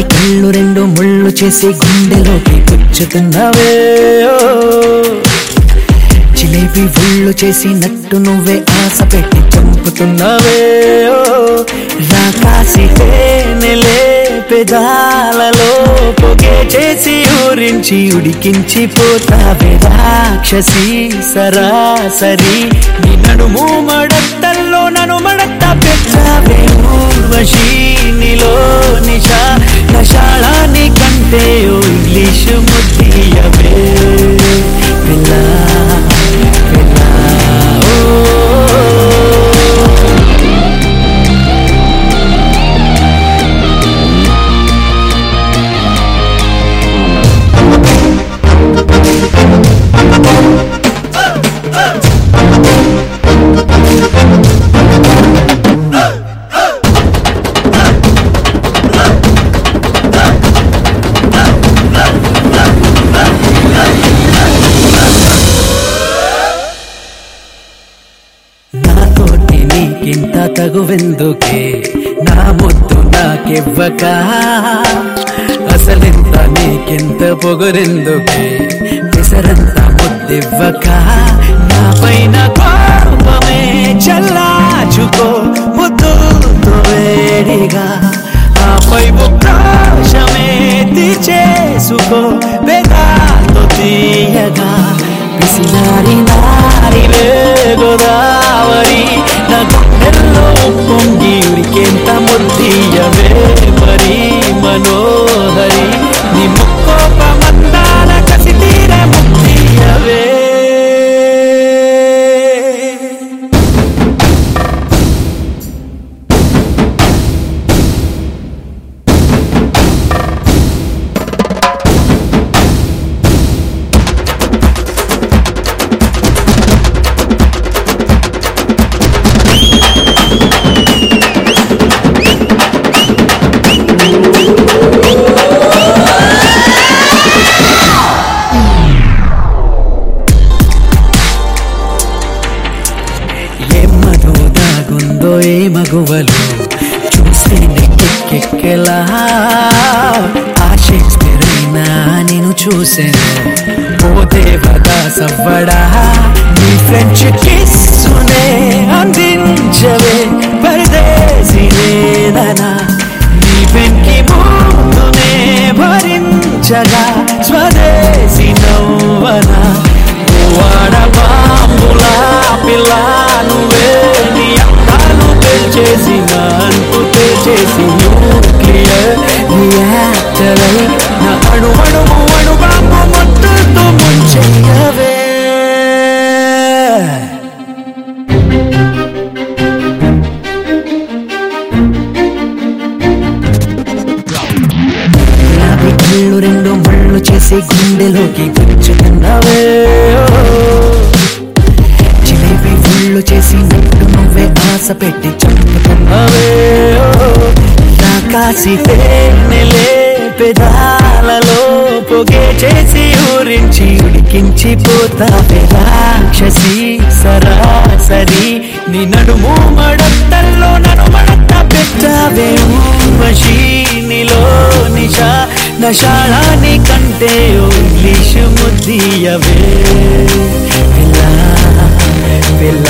కళ్ళు రెండు బుళ్ళు చేసి గుండెలోకి గుచ్చుతున్నవే జిలేబీ ఒళ్ళు చేసి నట్టు నువ్వే ఆశ పెట్టి చంపుతున్నావే. ఓ. రాకాసి పెదాలలో పొగే చేసి ఊరించి ఉడికించి పోతావే రాక్షసి సరాసరి నీ నడుము తగువెందుకే? నా ముద్దు నాకివ్వక? అసలింత నీకింత పొగరెందుకే? పిసరంత ముద్దివ్వక? నా పైన కోపమే చల్లాచుకో ముద్దుతో వేడిగా ఆపై ఉక్రోషమే తీర్చేసుకో వేదాతో తీయగా. పిసినారి నారివే గోదావరి నా గుండెల్లో ఏ మగువలు చూస్తే నెక్కెక్కెలా ఆ షేక్స్పియర్ అయినా నేను చూసాను ఓ దేవదా సవ్వడా నీ ఫ్రెంచ్ కిస్సునే చేసి న్యూక్లియర్ నా అణు అణువు మొత్తంతో కళ్ళు రెండు మళ్ళు చేసి గుండెలోకి గుచ్చుకున్నావే ఓ. జిలేబీ ఒళ్ళు చేసి నట్టు నువ్వే ఆశ పెట్టి చంపు రాకాసి తేనెలే పెదాలలో పొగే చేసి ఊరించి ఉడికించి పోతావే రాక్షసి సరాసరి. నీ నడుము మడత్తల్లో నన్ను మడత్త పెట్టావే ఊర్వశి. నీలో నిషా నషాళాని కంటే ఓ ఇంగ్లీషు ముద్దియవే. పిల్ల పిల్ల